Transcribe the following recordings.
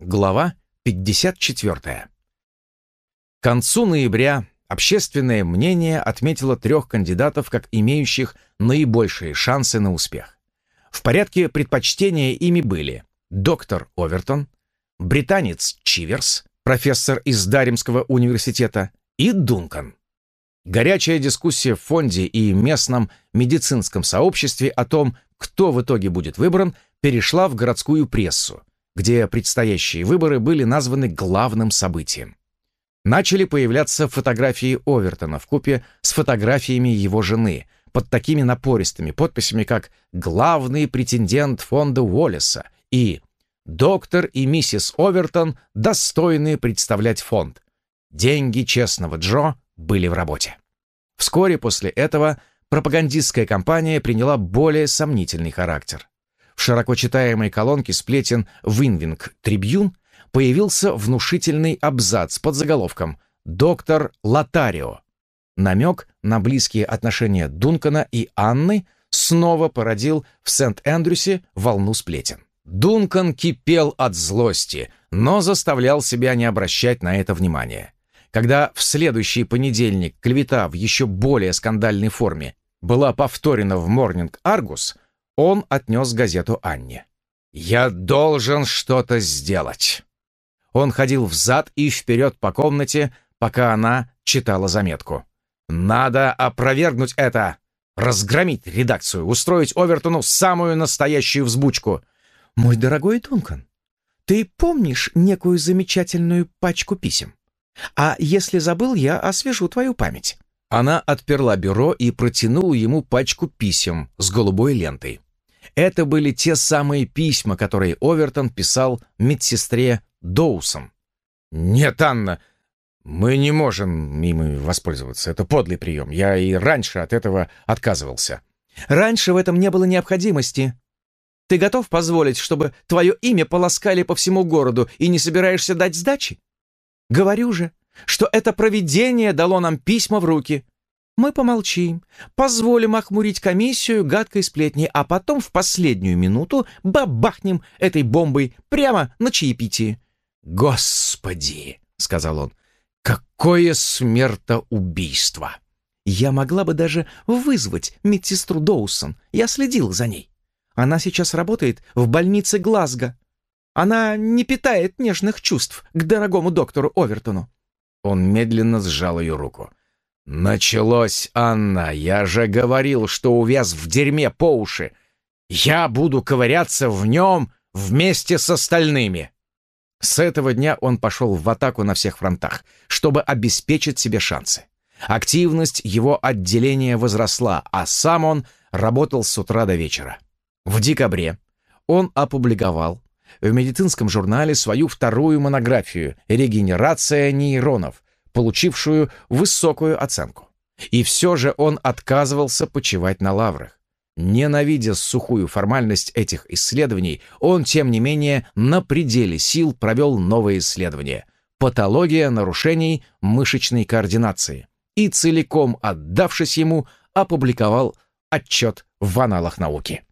Глава 54. К концу ноября общественное мнение отметило трех кандидатов как имеющих наибольшие шансы на успех. В порядке предпочтения ими были доктор Овертон, британец Чиверс, профессор из Даримского университета, и Дункан. Горячая дискуссия в фонде и местном медицинском сообществе о том, кто в итоге будет выбран, перешла в городскую прессу, где предстоящие выборы были названы главным событием. Начали появляться фотографии Овертона в купе с фотографиями его жены под такими напористыми подписями, как «Главный претендент фонда Уоллеса» и «Доктор и миссис Овертон достойны представлять фонд. Деньги честного Джо были в работе». Вскоре после этого пропагандистская кампания приняла более сомнительный характер. В широко читаемой колонке сплетен «Виннипег Трибьюн» появился внушительный абзац под заголовком «Доктор Лотарио». Намек на близкие отношения Дункана и Анны снова породил в Сент-Эндрюсе волну сплетен. Дункан кипел от злости, но заставлял себя не обращать на это внимания. Когда в следующий понедельник клевета в еще более скандальной форме была повторена в Morning Argus, он отнес газету Анне. «Я должен что-то сделать». Он ходил взад и вперед по комнате, пока она читала заметку. «Надо опровергнуть это! Разгромить редакцию, устроить Овертону самую настоящую взбучку!» «Мой дорогой Дункан, ты помнишь некую замечательную пачку писем? А если забыл, я освежу твою память». Она отперла бюро и протянула ему пачку писем с голубой лентой. Это были те самые письма, которые Овертон писал медсестре Доусом. «Нет, Анна, мы не можем ими воспользоваться. Это подлый прием. Я и раньше от этого отказывался». «Раньше в этом не было необходимости. Ты готов позволить, чтобы твое имя полоскали по всему городу и не собираешься дать сдачи? Говорю же, что это провидение дало нам письма в руки. Мы помолчим, позволим охмурить комиссию гадкой сплетни, а потом в последнюю минуту бабахнем этой бомбой прямо на чаепитии. «Господи!» — сказал он. «Какое смертоубийство!» Я могла бы даже вызвать медсестру Доусон. Я следил за ней. Она сейчас работает в больнице Глазго. Она не питает нежных чувств к дорогому доктору Овертону. Он медленно сжал ее руку. «Началось, Анна! Я же говорил, что увяз в дерьме по уши! Я буду ковыряться в нем вместе с остальными!» С этого дня он пошел в атаку на всех фронтах, чтобы обеспечить себе шансы. Активность его отделения возросла, а сам он работал с утра до вечера. В декабре он опубликовал в медицинском журнале свою вторую монографию «Регенерация нейронов», получившую высокую оценку. И все же он отказывался почивать на лаврах. Ненавидя сухую формальность этих исследований, он, тем не менее, на пределе сил провел новое исследование «Патология нарушений мышечной координации» и, целиком отдавшись ему, опубликовал отчет в аналах науки.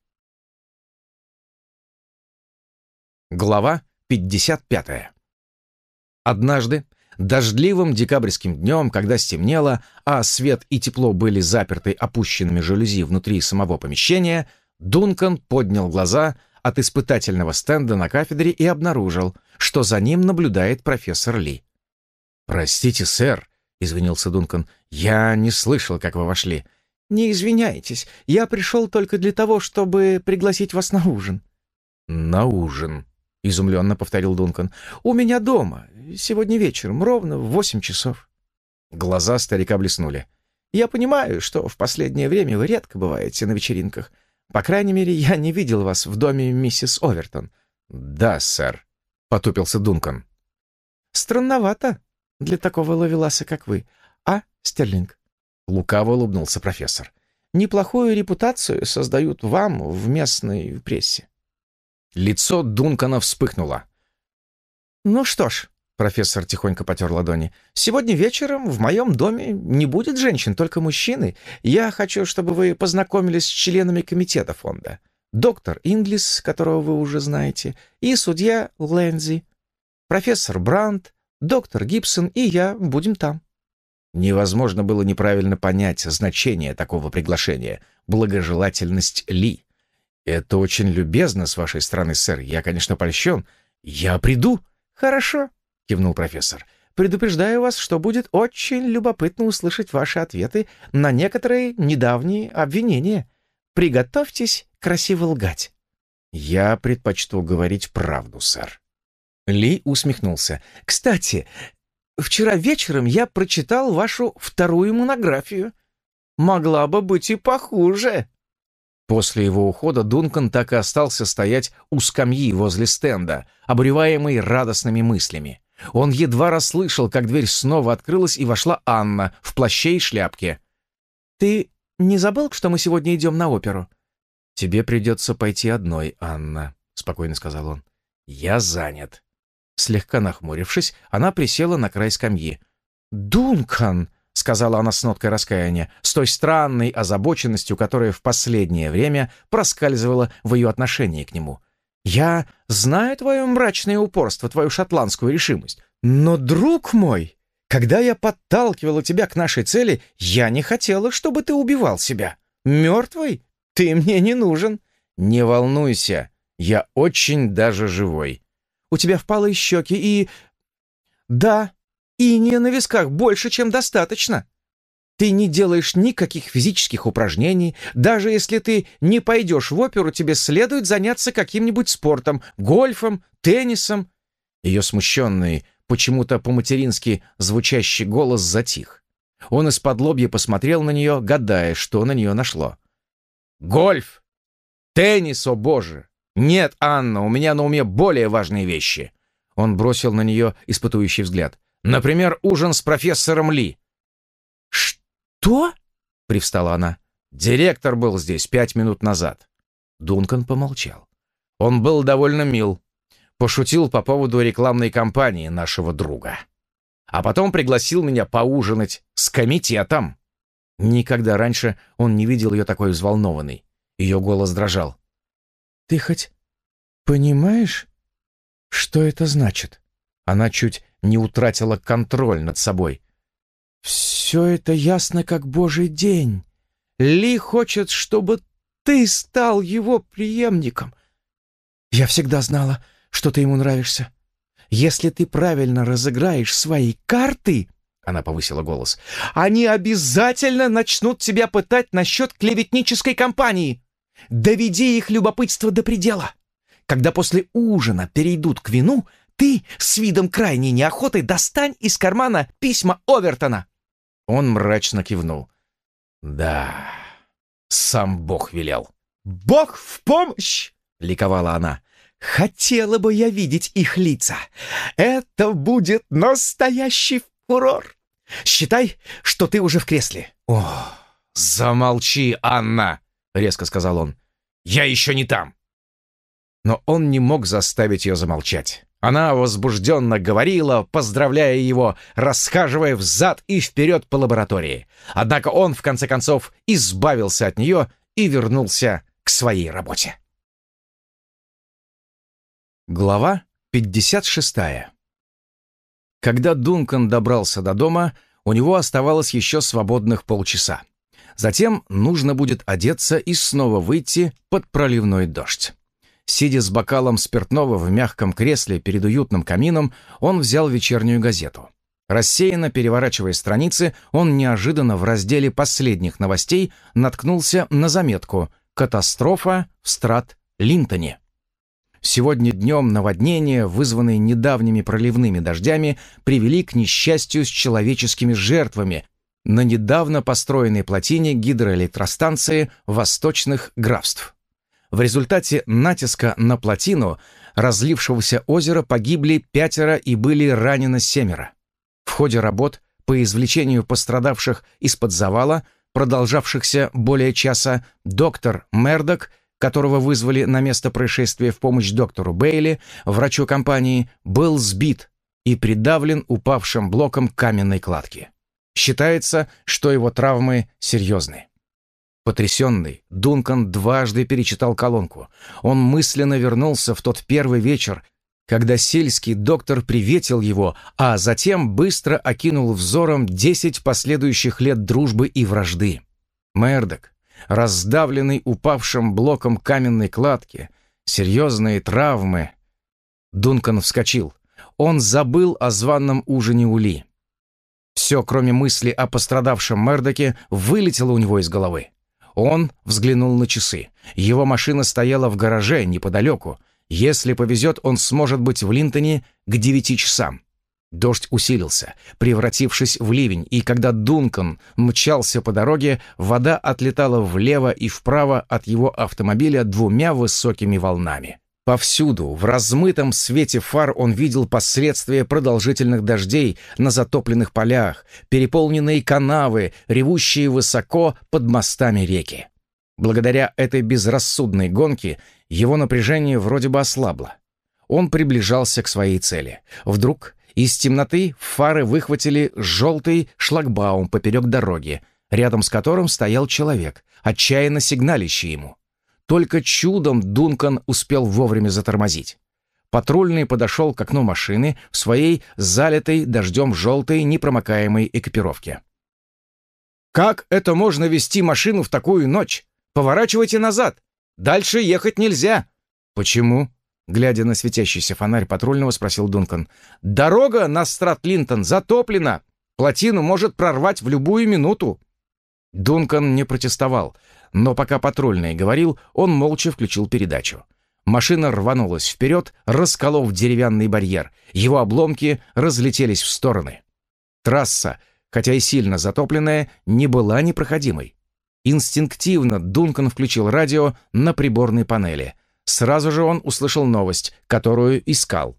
Глава 55. Однажды, Дождливым декабрьским днем, когда стемнело, а свет и тепло были заперты опущенными жалюзи внутри самого помещения, Дункан поднял глаза от испытательного стенда на кафедре и обнаружил, что за ним наблюдает профессор Ли. «Простите, сэр», — извинился Дункан, — «я не слышал, как вы вошли». «Не извиняйтесь, я пришел только для того, чтобы пригласить вас на ужин». «На ужин», — изумленно повторил Дункан. «У меня дома. Сегодня вечером, ровно в восемь часов». Глаза старика блеснули. «Я понимаю, что в последнее время вы редко бываете на вечеринках. По крайней мере, я не видел вас в доме миссис Овертон». «Да, сэр», — потупился Дункан. «Странновато для такого ловеласа, как вы. А, Стерлинг?» Лукаво улыбнулся профессор. «Неплохую репутацию создают вам в местной прессе. Лицо Дункана вспыхнуло. «Ну что ж», — профессор тихонько потер ладони, «сегодня вечером в моем доме не будет женщин, только мужчины. Я хочу, чтобы вы познакомились с членами комитета фонда. Доктор Инглис, которого вы уже знаете, и судья Лэнзи». профессор Брандт, доктор Гибсон и я будем там». Невозможно было неправильно понять значение такого приглашения, благожелательность Ли. «Это очень любезно с вашей стороны, сэр. Я, конечно, польщен. Я приду». «Хорошо», — кивнул профессор. «Предупреждаю вас, что будет очень любопытно услышать ваши ответы на некоторые недавние обвинения. Приготовьтесь красиво лгать». «Я предпочту говорить правду, сэр». Ли усмехнулся. «Кстати, вчера вечером я прочитал вашу вторую монографию. Могла бы быть и похуже». После его ухода Дункан так и остался стоять у скамьи возле стенда, обуреваемый радостными мыслями. Он едва расслышал, как дверь снова открылась, и вошла Анна в плаще и шляпке. «Ты не забыл, что мы сегодня идем на оперу?» «Тебе придется пойти одной, Анна», — спокойно сказал он. «Я занят». Слегка нахмурившись, она присела на край скамьи. «Дункан!» — сказала она с ноткой раскаяния, с той странной озабоченностью, которая в последнее время проскальзывала в ее отношении к нему. «Я знаю твое мрачное упорство, твою шотландскую решимость, но, друг мой, когда я подталкивала тебя к нашей цели, я не хотела, чтобы ты убивал себя. Мертвый? Ты мне не нужен». «Не волнуйся, я очень даже живой». «У тебя впалые щеки и...» «Да, Иния на висках больше, чем достаточно. Ты не делаешь никаких физических упражнений. Даже если ты не пойдешь в оперу, тебе следует заняться каким-нибудь спортом, гольфом, теннисом». Ее смущенный, почему-то по-матерински звучащий голос затих. Он из-под лобья посмотрел на нее, гадая, что на нее нашло. «Гольф! Теннис, о боже! Нет, Анна, у меня на уме более важные вещи!» Он бросил на нее испытующий взгляд. Например, ужин с профессором Ли». «Что?» — привстала она. «Директор был здесь пять минут назад». Дункан помолчал. Он был довольно мил. Пошутил по поводу рекламной кампании нашего друга. А потом пригласил меня поужинать с комитетом. Никогда раньше он не видел ее такой взволнованной. Ее голос дрожал. «Ты хоть понимаешь, что это значит?» Она чуть не утратила контроль над собой. «Все это ясно, как божий день. Ли хочет, чтобы ты стал его преемником. Я всегда знала, что ты ему нравишься. Если ты правильно разыграешь свои карты, — она повысила голос, — они обязательно начнут тебя пытать насчет клеветнической кампании. Доведи их любопытство до предела. Когда после ужина перейдут к вину, ты с видом крайней неохоты достань из кармана письма Овертона!» Он мрачно кивнул. «Да, сам Бог велел». «Бог в помощь!» — ликовала она. «Хотела бы я видеть их лица. Это будет настоящий фурор. Считай, что ты уже в кресле». «О, замолчи, Анна!» — резко сказал он. «Я еще не там!» Но он не мог заставить ее замолчать. Она возбужденно говорила, поздравляя его, расхаживая взад и вперед по лаборатории. Однако он, в конце концов, избавился от нее и вернулся к своей работе. Глава 56 Когда Дункан добрался до дома, у него оставалось еще свободных полчаса. Затем нужно будет одеться и снова выйти под проливной дождь. Сидя с бокалом спиртного в мягком кресле перед уютным камином, он взял вечернюю газету. Рассеянно переворачивая страницы, он неожиданно в разделе последних новостей наткнулся на заметку «Катастрофа в Страт-Линтоне». Сегодня днем наводнения, вызванные недавними проливными дождями, привели к несчастью с человеческими жертвами на недавно построенной плотине гидроэлектростанции восточных графств. В результате натиска на плотину разлившегося озера погибли пятеро и были ранены семеро. В ходе работ по извлечению пострадавших из-под завала, продолжавшихся более часа, доктор Мердок, которого вызвали на место происшествия в помощь доктору Бейли, врачу компании, был сбит и придавлен упавшим блоком каменной кладки. Считается, что его травмы серьезны. Потрясенный, Дункан дважды перечитал колонку. Он мысленно вернулся в тот первый вечер, когда сельский доктор приветил его, а затем быстро окинул взором десять последующих лет дружбы и вражды. Мердок, раздавленный упавшим блоком каменной кладки, серьезные травмы. Дункан вскочил. Он забыл о званном ужине у Ли. Все, кроме мысли о пострадавшем Мердоке, вылетело у него из головы. Он взглянул на часы. Его машина стояла в гараже неподалеку. Если повезет, он сможет быть в Линтоне к девяти часам. Дождь усилился, превратившись в ливень, и когда Дункан мчался по дороге, вода отлетала влево и вправо от его автомобиля двумя высокими волнами. Повсюду, в размытом свете фар, он видел последствия продолжительных дождей на затопленных полях, переполненные канавы, ревущие высоко под мостами реки. Благодаря этой безрассудной гонке его напряжение вроде бы ослабло. Он приближался к своей цели. Вдруг из темноты фары выхватили желтый шлагбаум поперек дороги, рядом с которым стоял человек, отчаянно сигналищий ему. Только чудом Дункан успел вовремя затормозить. Патрульный подошел к окну машины в своей залитой дождем желтой непромокаемой экипировке. «Как это можно вести машину в такую ночь? Поворачивайте назад! Дальше ехать нельзя!» «Почему?» Глядя на светящийся фонарь патрульного, спросил Дункан. «Дорога на Страт-Линтон затоплена! Плотину может прорвать в любую минуту!» Дункан не протестовал, но пока патрульный говорил, он молча включил передачу. Машина рванулась вперед, расколов деревянный барьер. Его обломки разлетелись в стороны. Трасса, хотя и сильно затопленная, не была непроходимой. Инстинктивно Дункан включил радио на приборной панели. Сразу же он услышал новость, которую искал.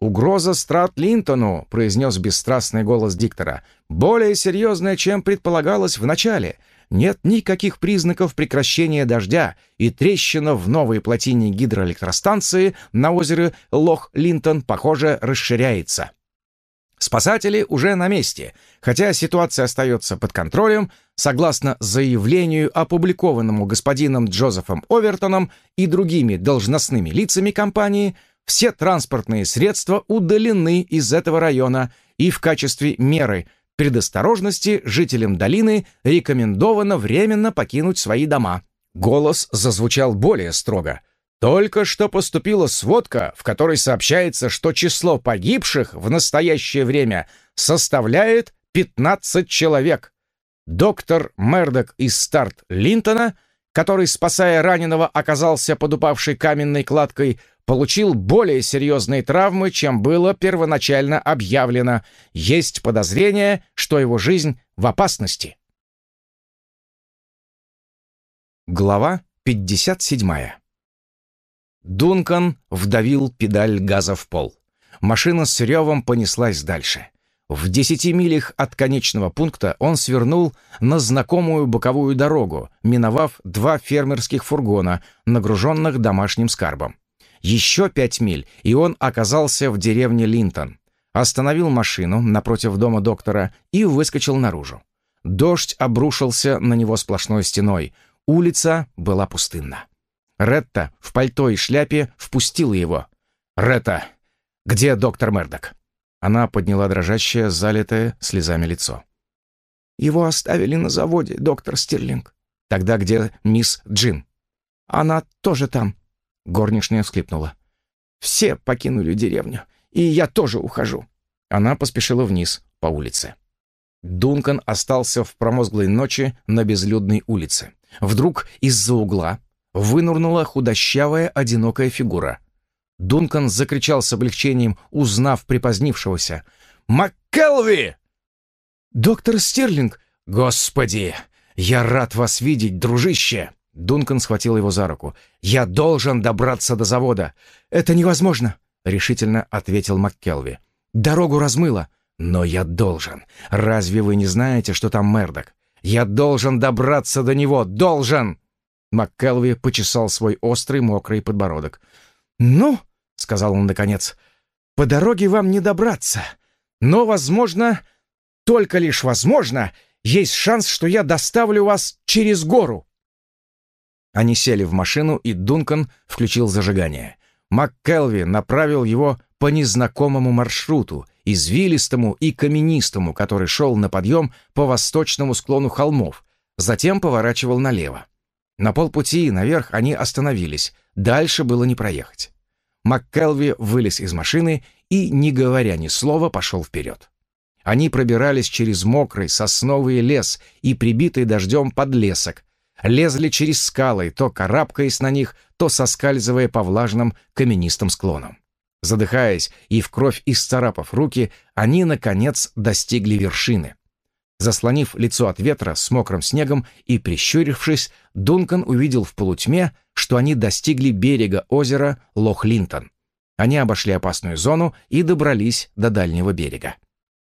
«Угроза Страт Линтону», — произнес бесстрастный голос диктора, — «более серьезная, чем предполагалось вначале нет никаких признаков прекращения дождя, и трещина в новой плотине гидроэлектростанции на озере Лох-Линтон, похоже, расширяется. Спасатели уже на месте, хотя ситуация остается под контролем, согласно заявлению, опубликованному господином Джозефом Овертоном и другими должностными лицами компании, все транспортные средства удалены из этого района и в качестве меры – предосторожности жителям долины рекомендовано временно покинуть свои дома. Голос зазвучал более строго. Только что поступила сводка, в которой сообщается, что число погибших в настоящее время составляет 15 человек. Доктор Мердок из Старт Линтона, который, спасая раненого, оказался под упавшей каменной кладкой, получил более серьезные травмы, чем было первоначально объявлено. Есть подозрение, что его жизнь в опасности. Глава 57. Дункан вдавил педаль газа в пол. Машина с ревом понеслась дальше. В десяти милях от конечного пункта он свернул на знакомую боковую дорогу, миновав два фермерских фургона, нагруженных домашним скарбом. Еще пять миль, и он оказался в деревне Линтон. Остановил машину напротив дома доктора и выскочил наружу. Дождь обрушился на него сплошной стеной. Улица была пустынна. Ретта в пальто и шляпе впустила его. «Ретта, где доктор Мердок?» Она подняла дрожащее, залитое слезами лицо. «Его оставили на заводе, доктор Стирлинг». «Тогда где мисс Джин?» «Она тоже там. Горничная всклипнула. «Все покинули деревню, и я тоже ухожу». Она поспешила вниз по улице. Дункан остался в промозглой ночи на безлюдной улице. Вдруг из-за угла вынурнула худощавая одинокая фигура. Дункан закричал с облегчением, узнав припозднившегося. «МакКелви!» «Доктор Стерлинг!» «Господи! Я рад вас видеть, дружище!» Дункан схватил его за руку. «Я должен добраться до завода!» «Это невозможно!» — решительно ответил МакКелви. «Дорогу размыло!» «Но я должен! Разве вы не знаете, что там Мердок? Я должен добраться до него! Должен!» МакКелви почесал свой острый мокрый подбородок. «Ну!» — сказал он наконец. «По дороге вам не добраться. Но, возможно, только лишь возможно, есть шанс, что я доставлю вас через гору». Они сели в машину, и Дункан включил зажигание. МакКелви направил его по незнакомому маршруту, извилистому и каменистому, который шел на подъем по восточному склону холмов, затем поворачивал налево. На полпути наверх они остановились, дальше было не проехать. МакКелви вылез из машины и, не говоря ни слова, пошел вперед. Они пробирались через мокрый сосновый лес и прибитый дождем подлесок, лезли через скалы, то карабкаясь на них, то соскальзывая по влажным каменистым склонам. Задыхаясь и в кровь исцарапав руки, они, наконец, достигли вершины. Заслонив лицо от ветра с мокрым снегом и прищурившись, Дункан увидел в полутьме, что они достигли берега озера Лох-Линтон. Они обошли опасную зону и добрались до дальнего берега.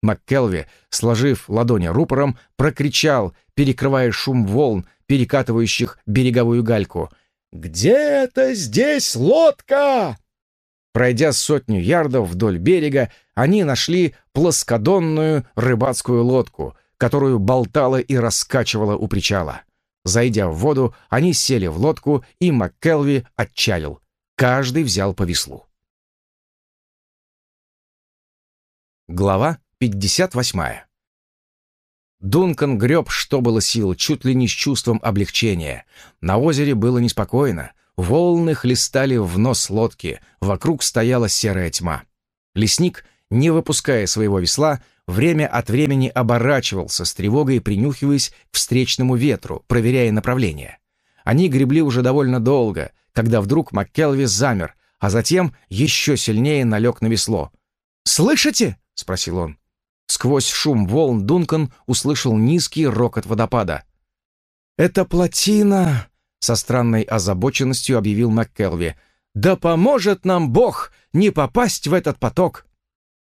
МакКелви, сложив ладони рупором, прокричал, перекрывая шум волн, перекатывающих береговую гальку. «Где-то здесь лодка!» Пройдя сотню ярдов вдоль берега, они нашли плоскодонную рыбацкую лодку, которую болтала и раскачивала у причала. Зайдя в воду, они сели в лодку, и МакКелви отчалил. Каждый взял по веслу. Глава 58. Дункан греб, что было сил, чуть ли не с чувством облегчения. На озере было неспокойно. Волны хлестали в нос лодки, вокруг стояла серая тьма. Лесник, не выпуская своего весла, время от времени оборачивался с тревогой, принюхиваясь к встречному ветру, проверяя направление. Они гребли уже довольно долго, когда вдруг МакКелви замер, а затем еще сильнее налег на весло. «Слышите?» — спросил он. Сквозь шум волн Дункан услышал низкий рокот водопада. «Это плотина!» — со странной озабоченностью объявил МакКелви. «Да поможет нам Бог не попасть в этот поток!»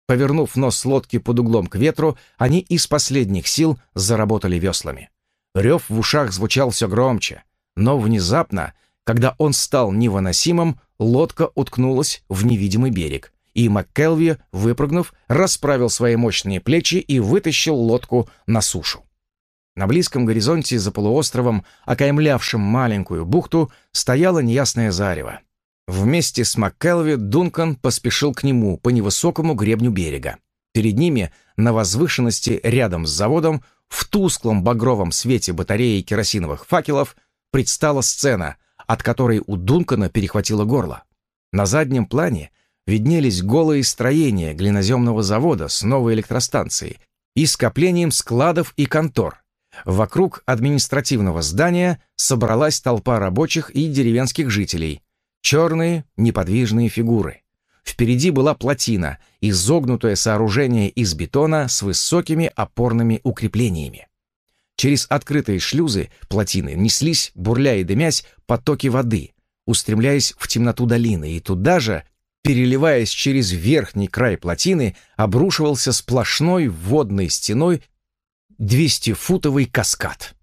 Повернув нос лодки под углом к ветру, они из последних сил заработали веслами. Рев в ушах звучал все громче, но внезапно, когда он стал невыносимым, лодка уткнулась в невидимый берег и МакКелви, выпрыгнув, расправил свои мощные плечи и вытащил лодку на сушу. На близком горизонте за полуостровом, окаймлявшим маленькую бухту, стояло неясное зарево. Вместе с МакКелви Дункан поспешил к нему по невысокому гребню берега. Перед ними, на возвышенности рядом с заводом, в тусклом багровом свете батареи керосиновых факелов, предстала сцена, от которой у Дункана перехватило горло. На заднем плане виднелись голые строения глиноземного завода с новой электростанцией и скоплением складов и контор. Вокруг административного здания собралась толпа рабочих и деревенских жителей. Черные неподвижные фигуры. Впереди была плотина, изогнутое сооружение из бетона с высокими опорными укреплениями. Через открытые шлюзы плотины неслись, бурля и дымясь, потоки воды, устремляясь в темноту долины, и туда же переливаясь через верхний край плотины, обрушивался сплошной водной стеной 200-футовый каскад.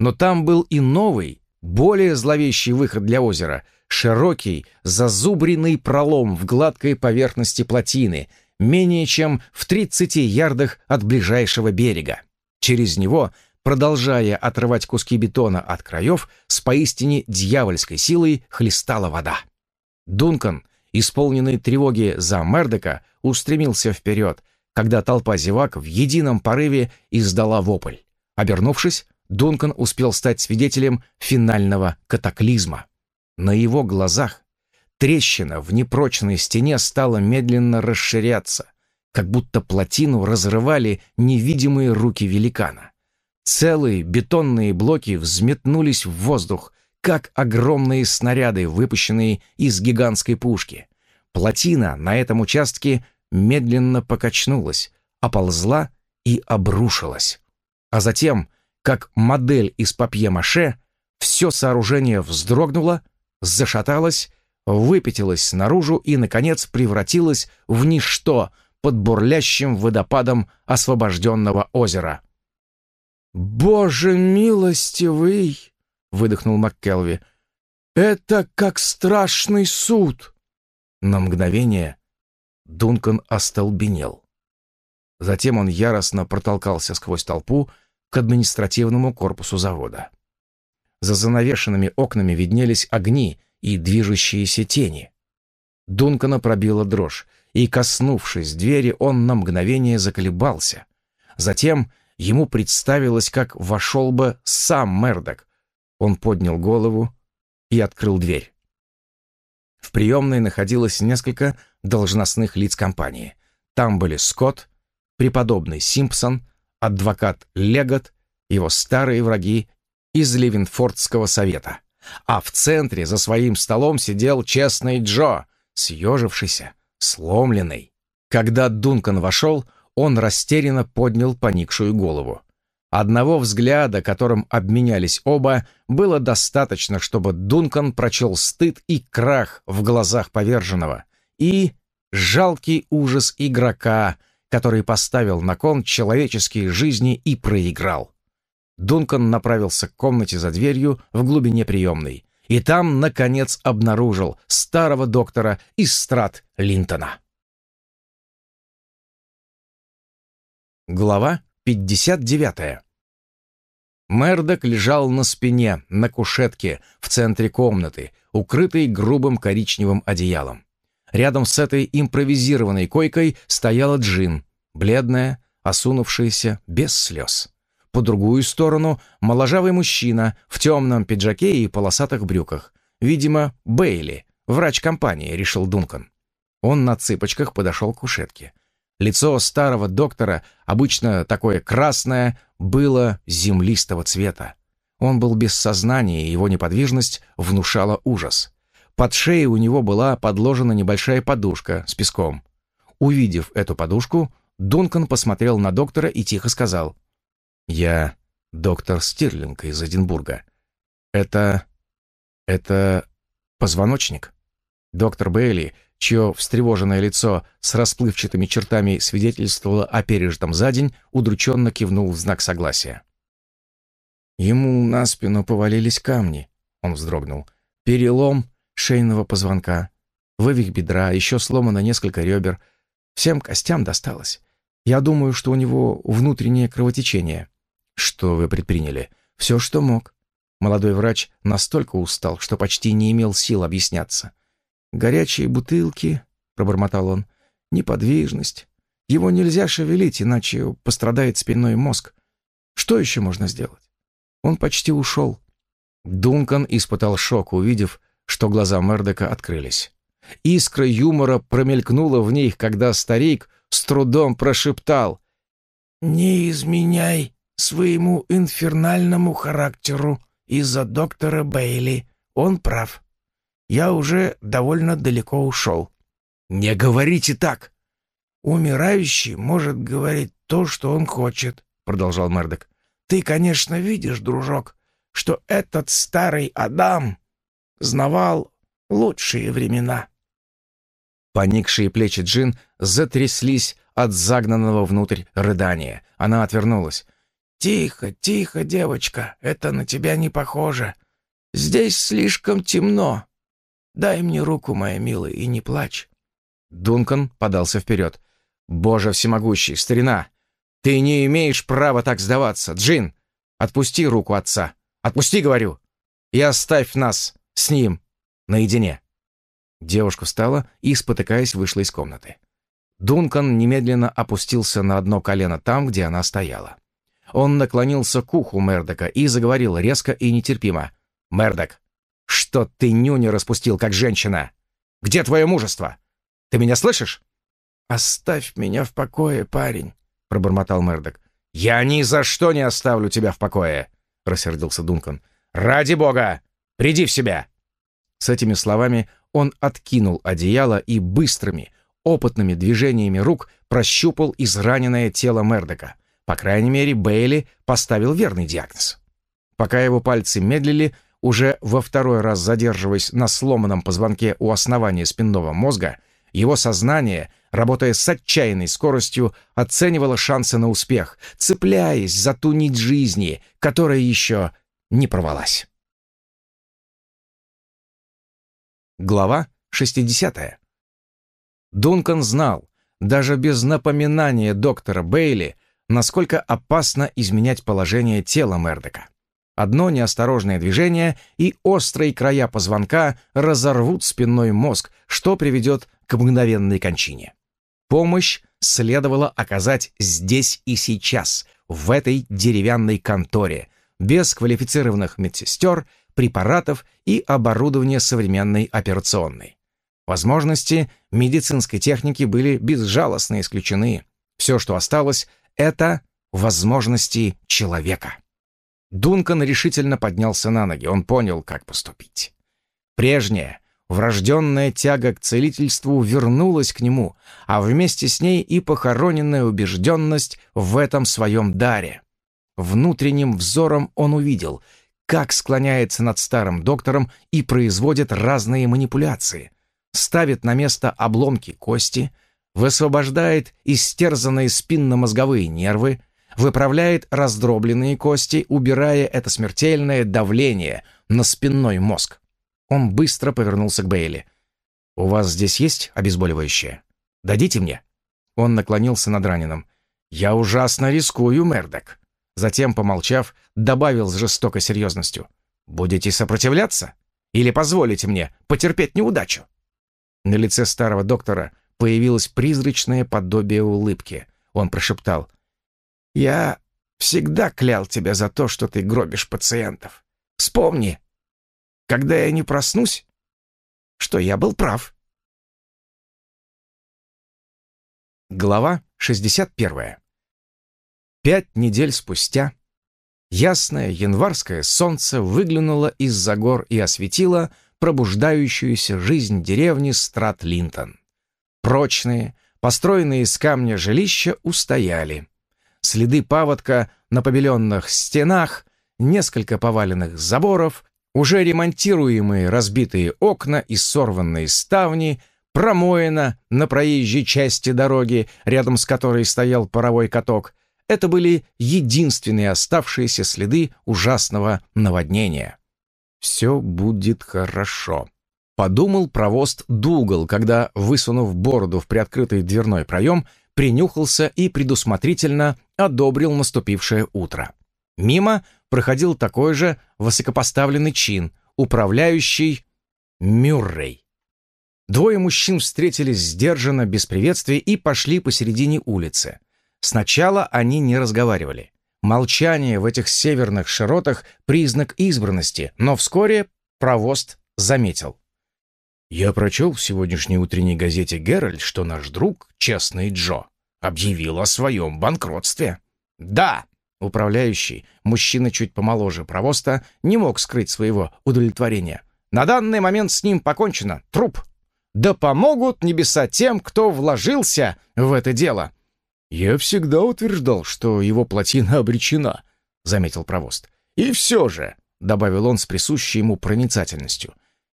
Но там был и новый, более зловещий выход для озера, широкий, зазубренный пролом в гладкой поверхности плотины, менее чем в 30 ярдах от ближайшего берега. Через него, продолжая отрывать куски бетона от краев, с поистине дьявольской силой хлестала вода. Дункан — исполненный тревоги за Мердека, устремился вперед, когда толпа зевак в едином порыве издала вопль. Обернувшись, Дункан успел стать свидетелем финального катаклизма. На его глазах трещина в непрочной стене стала медленно расширяться, как будто плотину разрывали невидимые руки великана. Целые бетонные блоки взметнулись в воздух, как огромные снаряды, выпущенные из гигантской пушки. Плотина на этом участке медленно покачнулась, оползла и обрушилась. А затем, как модель из папье-маше, все сооружение вздрогнуло, зашаталось, выпятилось наружу и, наконец, превратилось в ничто под бурлящим водопадом освобожденного озера. «Боже милостивый!» Выдохнул МакКелви. «Это как страшный суд!» На мгновение Дункан остолбенел. Затем он яростно протолкался сквозь толпу к административному корпусу завода. За занавешенными окнами виднелись огни и движущиеся тени. Дункана пробила дрожь, и, коснувшись двери, он на мгновение заколебался. Затем ему представилось, как вошел бы сам Мердок. Он поднял голову и открыл дверь. В приемной находилось несколько должностных лиц компании. Там были Скотт, преподобный Симпсон, адвокат Легот, его старые враги из Ливенфордского совета. А в центре за своим столом сидел честный Джо, съежившийся, сломленный. Когда Дункан вошел, он растерянно поднял поникшую голову. Одного взгляда, которым обменялись оба, было достаточно, чтобы Дункан прочел стыд и крах в глазах поверженного и жалкий ужас игрока, который поставил на кон человеческие жизни и проиграл. Дункан направился к комнате за дверью в глубине приемной, и там, наконец, обнаружил старого доктора из страт Линтона. Глава 59. Мердок лежал на спине, на кушетке, в центре комнаты, укрытый грубым коричневым одеялом. Рядом с этой импровизированной койкой стояла Джин, бледная, осунувшаяся, без слез. По другую сторону моложавый мужчина в темном пиджаке и полосатых брюках. Видимо, Бейли, врач компании, решил Дункан. Он на цыпочках подошел к кушетке. Лицо старого доктора, обычно такое красное, было землистого цвета. Он был без сознания, и его неподвижность внушала ужас. Под шеей у него была подложена небольшая подушка с песком. Увидев эту подушку, Дункан посмотрел на доктора и тихо сказал я доктор Стирлинг из Эдинбурга. Это... это позвоночник. Доктор Бейли, чье встревоженное лицо с расплывчатыми чертами свидетельствовало о пережитом за день, удрученно кивнул в знак согласия. Ему на спину повалились камни, он вздрогнул. Перелом шейного позвонка, вывих бедра, еще сломано несколько ребер. Всем костям досталось. Я думаю, что у него внутреннее кровотечение. «Что вы предприняли?» «Все, что мог». Молодой врач настолько устал, что почти не имел сил объясняться. «Горячие бутылки», — пробормотал он, — «неподвижность. Его нельзя шевелить, иначе пострадает спинной мозг. Что еще можно сделать?» Он почти ушел. Дункан испытал шок, увидев, что глаза Мердока открылись. Искра юмора промелькнула в них, когда старик с трудом прошептал «Не изменяй своему инфернальному характеру из-за доктора Бейли. Он прав. Я уже довольно далеко ушел. «Не говорите так!» «Умирающий может говорить то, что он хочет», — продолжал Мердок. «Ты, конечно, видишь, дружок, что этот старый Адам знавал лучшие времена». Поникшие плечи Джин затряслись от загнанного внутрь рыдания. Она отвернулась. «Тихо, тихо, девочка, это на тебя не похоже. Здесь слишком темно. Дай мне руку, моя милая, и не плачь». Дункан подался вперед. «Боже всемогущий, старина! Ты не имеешь права так сдаваться! Джин, отпусти руку отца! Отпусти, говорю! И оставь нас с ним наедине!» Девушка встала и, спотыкаясь, вышла из комнаты. Дункан немедленно опустился на одно колено там, где она стояла. Он наклонился к уху Мердока и заговорил резко и нетерпимо. «Мердок, что ты нюни распустил, как женщина? Где твое мужество? Ты меня слышишь?» «Оставь меня в покое, парень», — пробормотал Мердок. «Я ни за что не оставлю тебя в покое», — рассердился Дункан. «Ради бога! Приди в себя!» С этими словами он откинул одеяло и быстрыми, опытными движениями рук прощупал израненное тело Мердока. По крайней мере, Бейли поставил верный диагноз. Пока его пальцы медлили, уже во второй раз задерживаясь на сломанном позвонке у основания спинного мозга, его сознание, работая с отчаянной скоростью, оценивало шансы на успех, цепляясь за ту нить жизни, которая еще не порвалась. Глава 60. Дункан знал, даже без напоминания доктора Бейли, насколько опасно изменять положение тела Мердока. Одно неосторожное движение, и острые края позвонка разорвут спинной мозг, что приведет к мгновенной кончине. Помощь следовало оказать здесь и сейчас, в этой деревянной конторе, без квалифицированных медсестер, препаратов и оборудования современной операционной. Возможности медицинской техники были безжалостно исключены. Все, что осталось, это возможности человека. Дункан решительно поднялся на ноги. Он понял, как поступить. Прежняя, врожденная тяга к целительству вернулась к нему, а вместе с ней и похороненная убежденность в этом своем даре. Внутренним взором он увидел, как склоняется над старым доктором и производит разные манипуляции. Ставит на место обломки кости, высвобождает истерзанные спинномозговые нервы, выправляет раздробленные кости, убирая это смертельное давление на спинной мозг. Он быстро повернулся к Бейли. «У вас здесь есть обезболивающее? Дадите мне?» Он наклонился над раненым. «Я ужасно рискую, Мердок». Затем, помолчав, добавил с жестокой серьезностью. «Будете сопротивляться? Или позволите мне потерпеть неудачу?» На лице старого доктора появилось призрачное подобие улыбки. Он прошептал. Я всегда клял тебя за то, что ты гробишь пациентов. Вспомни, когда я не проснусь, что я был прав. Глава 61. Пять недель спустя ясное январское солнце выглянуло из-за гор и осветило пробуждающуюся жизнь деревни Страт-Линтон. Прочные, построенные из камня жилища устояли следы паводка на побеленных стенах, несколько поваленных заборов, уже ремонтируемые разбитые окна и сорванные ставни, промоина на проезжей части дороги, рядом с которой стоял паровой каток. Это были единственные оставшиеся следы ужасного наводнения. «Все будет хорошо», — подумал провост Дугал, когда, высунув бороду в приоткрытый дверной проем, принюхался и предусмотрительно одобрил наступившее утро. Мимо проходил такой же высокопоставленный чин, управляющий Мюррей. Двое мужчин встретились сдержанно, без приветствия и пошли посередине улицы. Сначала они не разговаривали. Молчание в этих северных широтах — признак избранности, но вскоре провост заметил. Я прочел в сегодняшней утренней газете «Геральт», что наш друг, честный Джо, объявил о своем банкротстве. Да, управляющий, мужчина чуть помоложе провоста, не мог скрыть своего удовлетворения. На данный момент с ним покончено. Труп. Да помогут небеса тем, кто вложился в это дело. Я всегда утверждал, что его плотина обречена, заметил провост. И все же, добавил он с присущей ему проницательностью,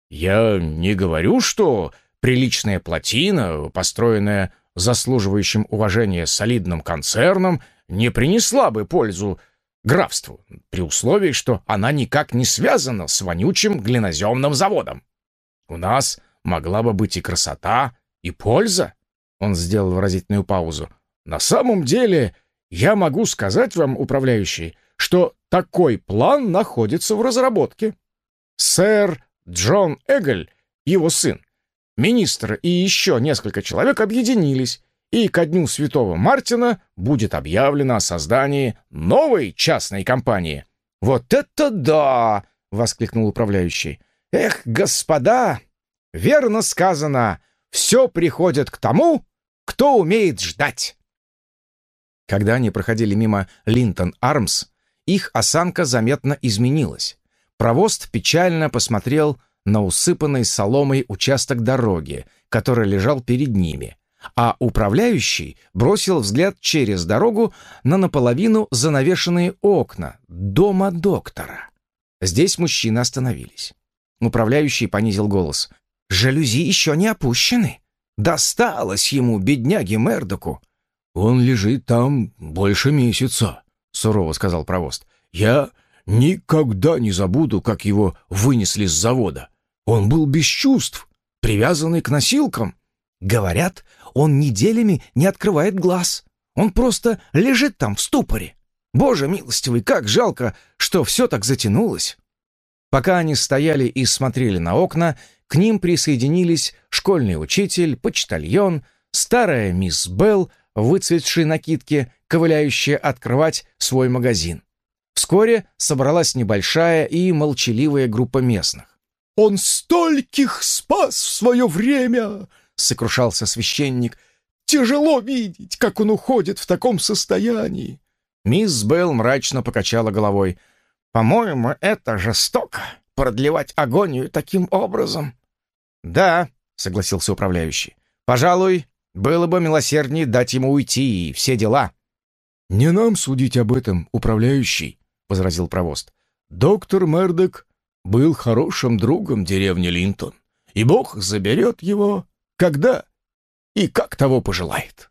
я не говорю, что приличная плотина, построенная заслуживающим уважения солидным концерном, не принесла бы пользу графству, при условии, что она никак не связана с вонючим глиноземным заводом. У нас могла бы быть и красота, и польза. Он сделал выразительную паузу. На самом деле, я могу сказать вам, управляющий, что такой план находится в разработке. Сэр Джон Эгель, его сын, министр и еще несколько человек объединились, и ко дню Святого Мартина будет объявлено о создании новой частной компании. «Вот это да!» — воскликнул управляющий. «Эх, господа, верно сказано, все приходит к тому, кто умеет ждать». Когда они проходили мимо Линтон Армс, их осанка заметно изменилась. Провост печально посмотрел на усыпанный соломой участок дороги, который лежал перед ними, а управляющий бросил взгляд через дорогу на наполовину занавешенные окна дома доктора. Здесь мужчины остановились. Управляющий понизил голос. «Жалюзи еще не опущены. Досталось ему, бедняге Мердоку». «Он лежит там больше месяца», — сурово сказал провост. «Я никогда не забуду, как его вынесли с завода. Он был без чувств, привязанный к носилкам. Говорят, он неделями не открывает глаз. Он просто лежит там в ступоре. Боже милостивый, как жалко, что все так затянулось!» Пока они стояли и смотрели на окна, к ним присоединились школьный учитель, почтальон, старая мисс Белл выцветшей накидке, ковыляющая открывать свой магазин. Вскоре собралась небольшая и молчаливая группа местных. «Он стольких спас в свое время!» — сокрушался священник. «Тяжело видеть, как он уходит в таком состоянии!» Мисс Белл мрачно покачала головой. «По-моему, это жестоко, продлевать агонию таким образом». «Да», — согласился управляющий. «Пожалуй, было бы милосерднее дать ему уйти и все дела». «Не нам судить об этом, управляющий», — возразил провост. «Доктор Мердок был хорошим другом деревни Линтон, и Бог заберет его, когда и как того пожелает».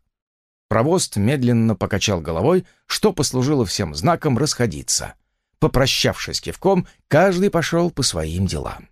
Провост медленно покачал головой, что послужило всем знаком расходиться. Попрощавшись кивком, каждый пошел по своим делам.